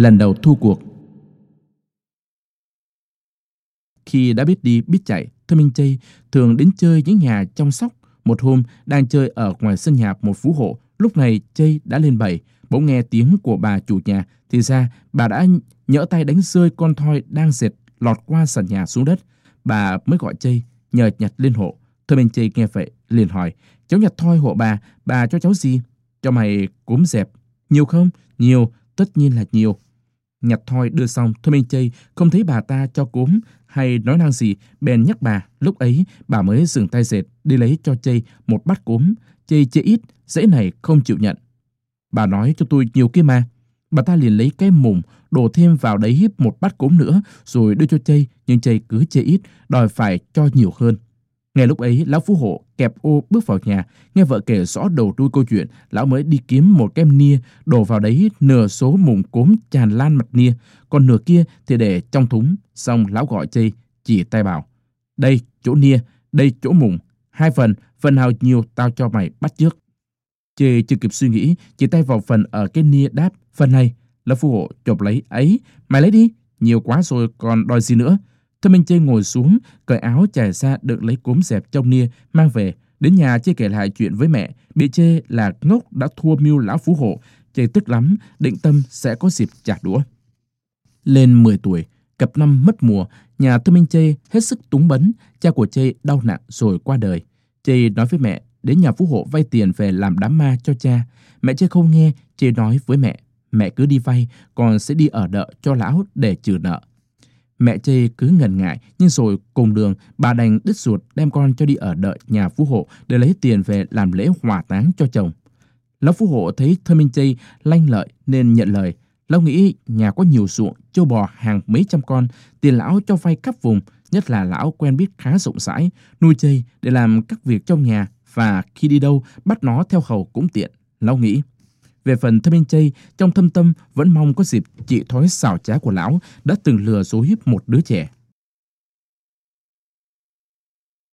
lần đầu thua cuộc. Khi đã biết đi biết chạy, Thơ Minh Chay thường đến chơi những nhà trong sóc. Một hôm, đang chơi ở ngoài sân nhà một phú hộ, lúc này Chay đã lên bầy, bỗng nghe tiếng của bà chủ nhà, thì ra bà đã nhỡ tay đánh rơi con thoi đang dệt lọt qua sàn nhà xuống đất. Bà mới gọi Chay, nhờ nhặt lên hộ. Thơ Minh Chay nghe vậy, liền hỏi, cháu nhặt thoi hộ bà, bà cho cháu gì? Cho mày cúm dẹp. Nhiều không? Nhiều, tất nhiên là nhiều. Nhặt thoi đưa xong, Thôi Minh Chây không thấy bà ta cho cốm hay nói năng gì, bèn nhắc bà. Lúc ấy, bà mới dừng tay dệt, đi lấy cho Chây một bát cốm. Chây chê ít, dễ này không chịu nhận. Bà nói cho tôi nhiều kia mà. Bà ta liền lấy cái mùng, đổ thêm vào đấy một bát cốm nữa, rồi đưa cho Chây, nhưng Chây cứ chê ít, đòi phải cho nhiều hơn. Ngay lúc ấy, lão phú hộ kẹp ô bước vào nhà, nghe vợ kể rõ đầu đuôi câu chuyện, lão mới đi kiếm một kem nia, đổ vào đấy nửa số mùng cốm tràn lan mặt nia, còn nửa kia thì để trong thúng. Xong lão gọi chây, chỉ tay bảo, đây chỗ nia, đây chỗ mùng, hai phần, phần nào nhiều tao cho mày bắt trước. Chê chưa kịp suy nghĩ, chỉ tay vào phần ở cái nia đáp, phần này, lão phú hộ chộp lấy, ấy, mày lấy đi, nhiều quá rồi còn đòi gì nữa. Thôi Minh Chê ngồi xuống, cởi áo chài ra được lấy cốm dẹp trong nia, mang về. Đến nhà Chê kể lại chuyện với mẹ, bị Chê là ngốc đã thua mưu lão phú hộ. Chê tức lắm, định tâm sẽ có dịp trả đũa. Lên 10 tuổi, cặp năm mất mùa, nhà Thôi Minh Chê hết sức túng bấn, cha của Chê đau nặng rồi qua đời. Chê nói với mẹ, đến nhà phú hộ vay tiền về làm đám ma cho cha. Mẹ Chê không nghe, Chê nói với mẹ, mẹ cứ đi vay, còn sẽ đi ở đợ cho lão để trừ nợ. Mẹ chê cứ ngần ngại, nhưng rồi cùng đường, bà đành đứt ruột đem con cho đi ở đợi nhà phú hộ để lấy tiền về làm lễ hòa táng cho chồng. Lão phú hộ thấy Thơ Minh chê lanh lợi nên nhận lời. Lão nghĩ nhà có nhiều ruộng, châu bò hàng mấy trăm con, tiền lão cho vay khắp vùng, nhất là lão quen biết khá rộng rãi, nuôi chê để làm các việc trong nhà và khi đi đâu bắt nó theo hầu cũng tiện. Lão nghĩ, về phần thâm minh chay, trong thâm tâm vẫn mong có dịp chị thói xảo trá của lão đã từng lừa dối một đứa trẻ.